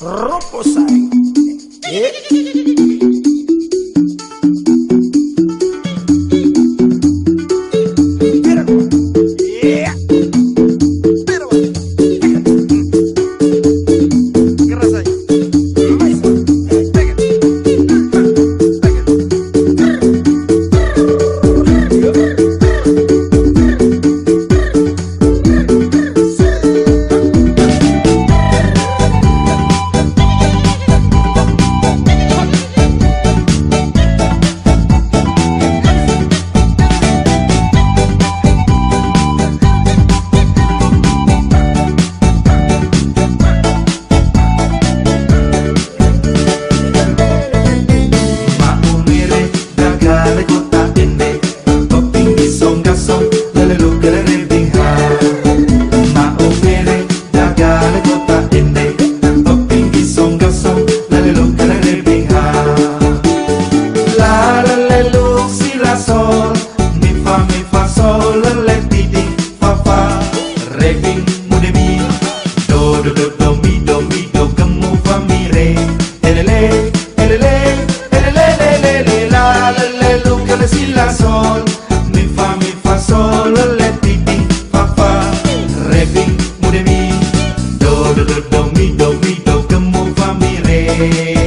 Roposai. Eh? Do do do do mi do mi do kamu fa mi re. Elele elele elele le le le la la le lu que le si la sol. Mi fa mi fa sol le ti di fa fa. Rebing mu de mi. Do do do do mi do mi do kamu fa mi re